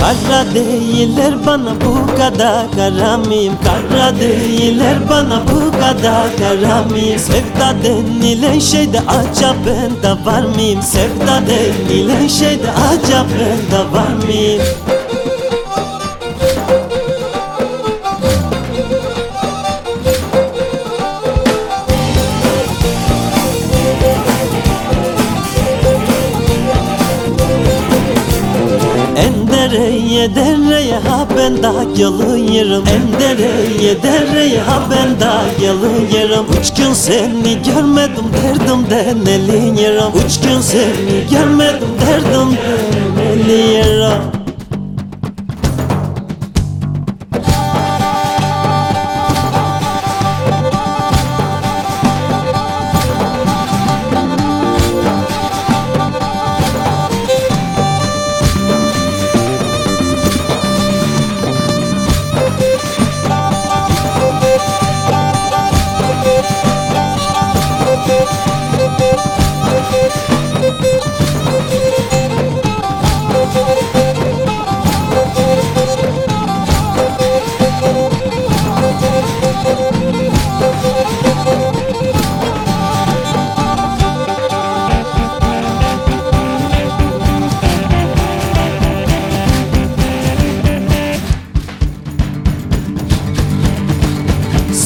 Kara değiller bana bu kadar kara mıyım? Kara değiller bana bu kadar kara mıyım? Sevda denilen şeyde acaba ben de var mıyım? Sevda denilen şeyde acaba ben de var mıyım dereye dereye ha ben daha yalıyırım En dereye dereye ha ben daha yalıyırım Üç gün seni görmedim derdimden eliyirım Üç gün seni görmedim derdimden eliyirım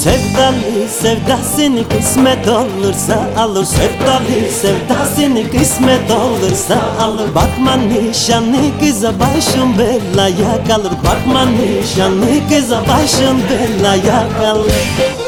Sevdalı sevdasını kısmet olursa alır. Sevdalı sevdasını kısmet olursa alır. Bakma nişanlı kıza başım belaya kalır. Bakma nişanlı kıza başım belaya kalır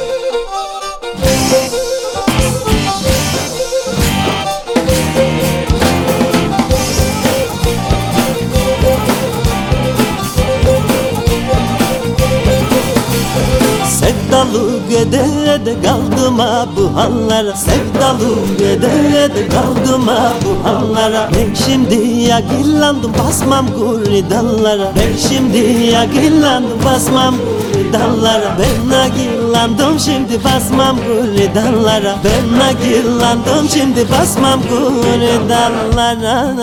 Sevdalı gede de kaldım ha bu hallara. Sevdalı gede de kaldım ha bu hallara. Ben şimdi yakillandım basmam gurri dallara. Ben şimdi yakillandım basmam gurri dallara. Ben yakillandım şimdi basmam gurri dallara. Ben yakillandım şimdi basmam gurri dallara